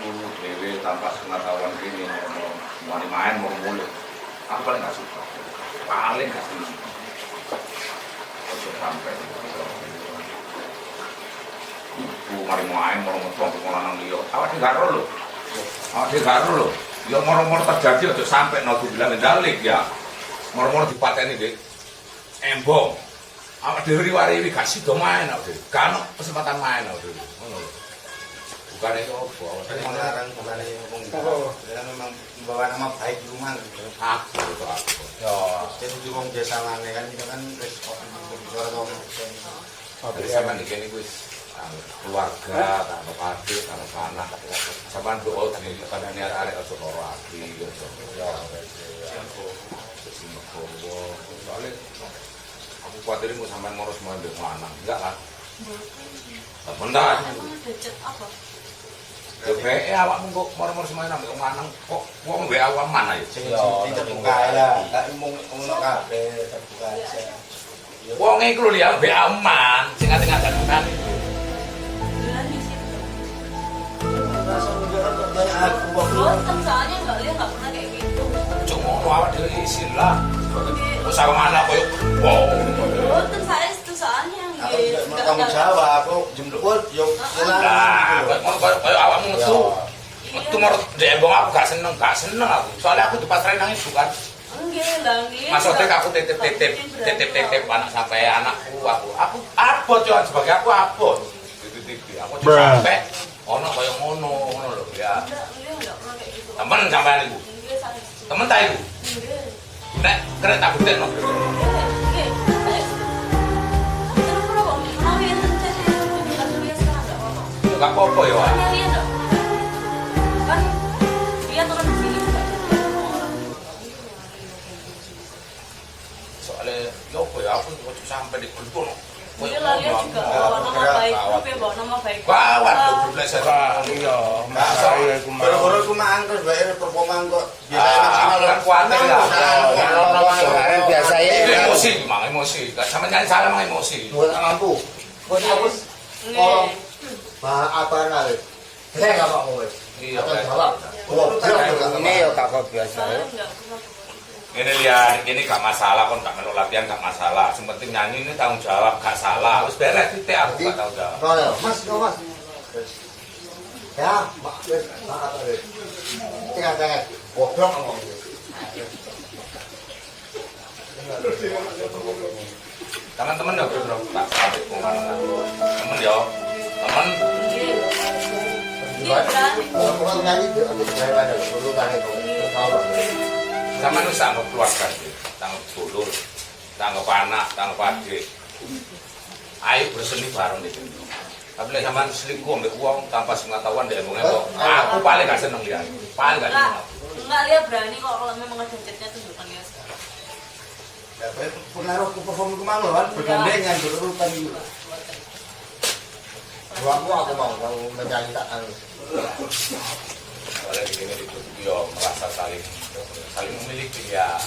aku dewe tanpa pengetahuan gini mau mau main mau mulai aku paling nggak suka. Paling nggak seneng. Ojo sampai ibu mari main mau ngomong mau lanang liya. Awak ro lho. Awak ro lho. Ya moro-moro terjadi ojo sampai no bilang dalik ya. Moro-moro dipateni dik. Embong. Awak dhewe riwari gak sida main awak dhewe gak ono kesempatan main awak lho bukan itu apa awak dhewe Melarang bukan ngomong gitu. Dia memang membawa nama baik di rumah gitu. aku itu aku Ya, jadi di wong desa mana kan itu kan wis kok bicara dong. Jadi sama nih kini gue keluarga, kalau adik, kalau anak, sama doa di pada niat arek atau loro api, gitu. Ya. Soalnya aku khawatir mau sampai ngurus mau ambil lanang, enggak kan? Bentar, Becet apa? Ya BE awak kok moro-moro semuanya ambil lanang, kok wong BE awak mana ya? Sing sing terbuka lah, tak umum ngono kabeh terbuka aja. Wong iku lho ya BE aman, sing ngate-ngate kan. Bulan di situ. Rasa negara kok banyak aku kok. Bosen soalnya nggak lihat nggak pernah kayak gitu. Cuma awak dhewe isin lah. Terus sama mana koyo wow. Bosen tanggung jawab, aku jemblok oh, yo hilang. koyo awakmu metu. Iya. Metu mau dembong aku gak seneng, gak seneng aku. Soalnya aku dipasrahin nang ibu kan. Maksudnya aku titip-titip, titip-titip anak sampai anakku aku. Aku abot yo sebagai aku abot. Titip-titip. Aku sampai ono koyo ngono, ngono lho ya. Gitu. Temen sampean iku. Temen ta iku. Nek buktekno. Nggih, nggih, di sini juga. Soalnya yo apa ya aku kok sampai di kultur. Iya juga bawa nama baik, grup ya bawa nama baik. Blesek. Iya, mau. Baru-baru aku makan terus bayar kok. Ah, aku kan kuatir lah. Kemarin biasa ya. Emosi, mang emosi. Gak sama nyanyi salah mang emosi. Buat mampu. Buat aku. Bah apa. Iya, jawab. Ini ya kakak biasa ya. Ini lihat, ini gak masalah, kon gak melu latihan gak masalah. Yang penting nyanyi ini tanggung jawab, gak salah. Terus beres titik aku gak tanggung jawab. Royal, Mas, yo Mas. Ya, Mak, wes, maaf wes. Tinggal jangan goblok ngomong. Teman-teman ya bro, tak sabit. Temen ya, dia kan. Kalau Sama itu sanggup keluarga. Sanggup dulur, sanggup anak, sanggup adik. Ayo berseni bareng di sini. Tapi lek sampean selingkuh ambek uang tanpa pengetahuan dia mau ngomong. Aku paling gak seneng dia. Paling gak seneng. Enggak, lihat berani kok kalau memang ada chatnya tunjukkan ya sekarang. ya, pengaruh ke performa ke mana kan bergandengan berurutan gitu. Gua aku aku mau kalau menyanyi tak anu. oleh di sini itu dia merasa saling saling memiliki ya.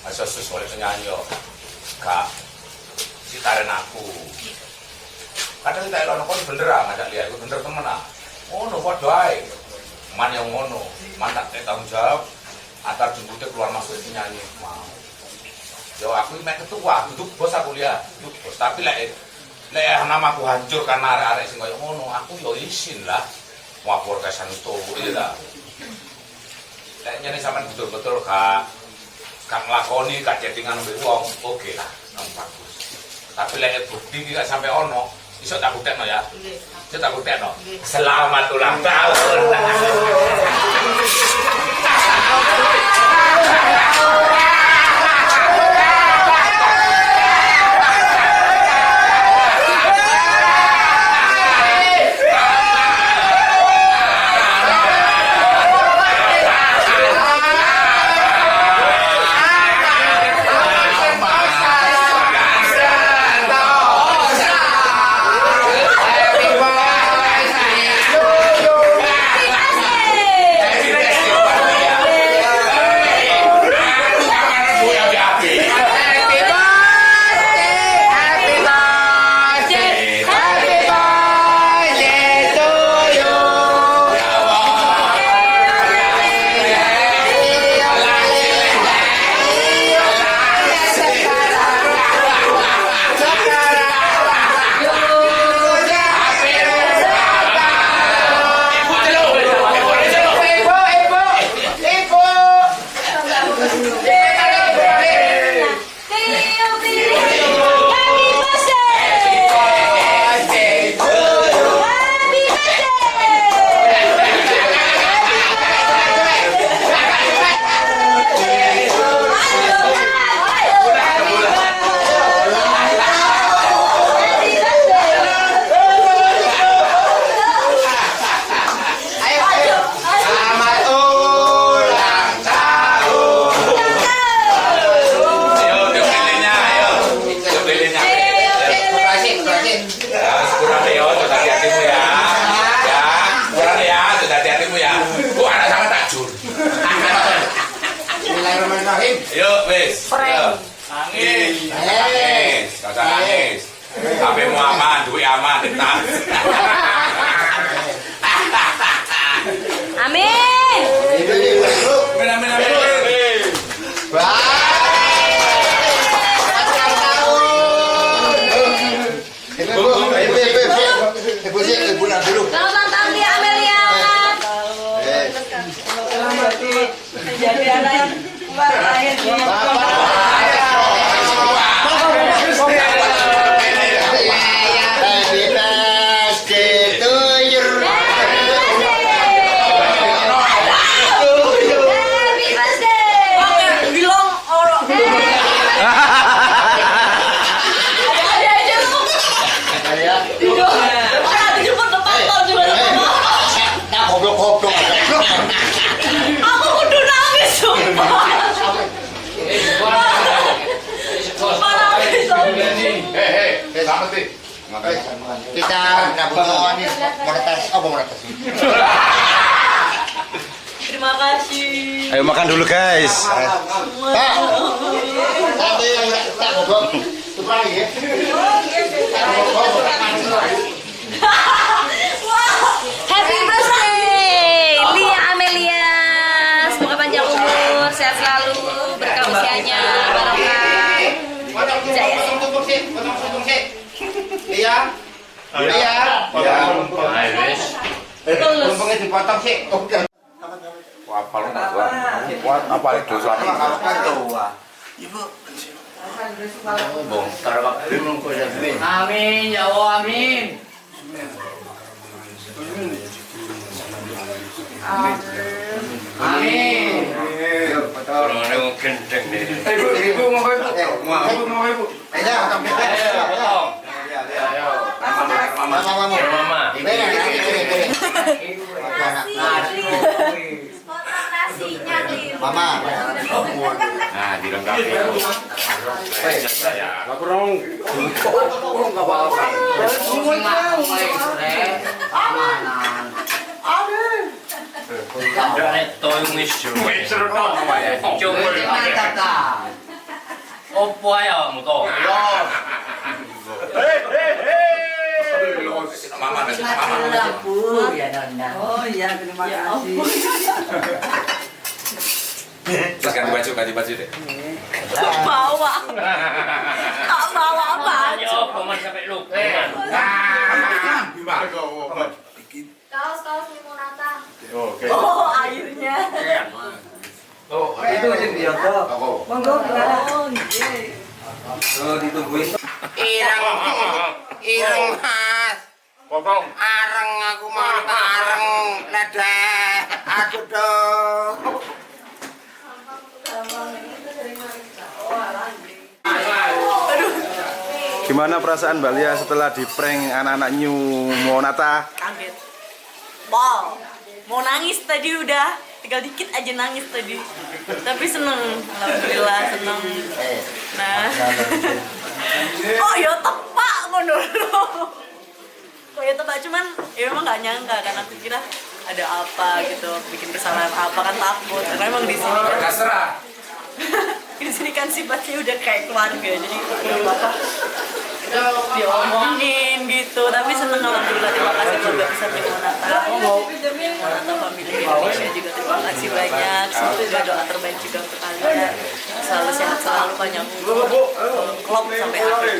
Masa sesuai penyanyi yo gak citaren aku. Kadang kita elok kon bener ah ngajak lihat. Aku bener temen ah. Ngono padha ae. Man yang ngono. Man tak tanggung jawab. Antar jemputnya keluar masuk penyanyi. Mau yo aku ini ketua duduk bos aku lihat. Bos. Tapi lek lek nama aku hancur karena arek-arek sing koyo ngono. Aku yo isin lah. Wapur kesan itu lah lek nyene sampean betul-betul gak gak nglakoni gak chattingan mbek wong oke lah nang bagus. Tapi lek bukti iki gak sampe ono iso tak buktekno ya? Nggih. iso tak buktekno selamat ulang tahun Nangis. Tapi mau aman, duit aman, tetap. Amin. Amin, amin, amin. Selamat tahun Amelia. Selamat menjadi anak yang. Hei hei. Kita nabung ini monetas, apa monetas? Terima kasih. Ayo makan dulu guys. Pak, yang tak. Tukar ya. Happy birthday Lia Amelia. Semoga panjang umur, sehat selalu, berkah usianya, barokah. Jaya. Iya. Iya. Lumpangnya dipotong sih. Apa lu nggak gua? Apa itu suami? Bongkar waktu Amin ya Allah amin Amin gendeng nih. Ibu, ibu mau ibu. Ibu mau ibu. Ayo, potong. Mama, mama, mama. Mama. Nasinya tim. Mama. Nah, dilengkapi. Enggak kurang. Enggak apa-apa. Amanan. Ada. Ada toyung이 주문이. 주문이. 오빠야, 뭐도. Mama, mama. Oh iya terima kasih. Terus ganti baju, ganti baju deh. Bawa. Tak bawa apa. Ayo opo man sampai lupa. Kaos kaos limonata. Oh airnya. Itu yang dia monggo Clara Ireng, ireng mas. Potong. Areng aku mau areng. Ledeh. Aku dong. Gimana perasaan Mbak Lia setelah di prank anak-anak New Monata? kaget. Wow. Mau nangis tadi udah. Tinggal dikit aja nangis tadi. Tapi seneng. Alhamdulillah seneng. Nah. Oh ya tepak ngono tepak cuman ya memang nggak nyangka kan aku kira ada apa gitu bikin kesalahan apa kan takut. Karena emang di sini kan Terserah. di sini kan sifatnya udah kayak keluarga jadi udah bapak diomongin gitu. Tapi seneng alhamdulillah terima kasih keluarga besar di Monata Monata Family Indonesia juga terima kasih banyak. Semoga doa terbaik juga untuk kalian. Selalu sehat selalu panjang umur klop sampai akhir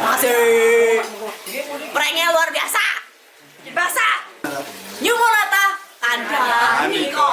masih pranknya luar biasa biasa New Monata kandang Niko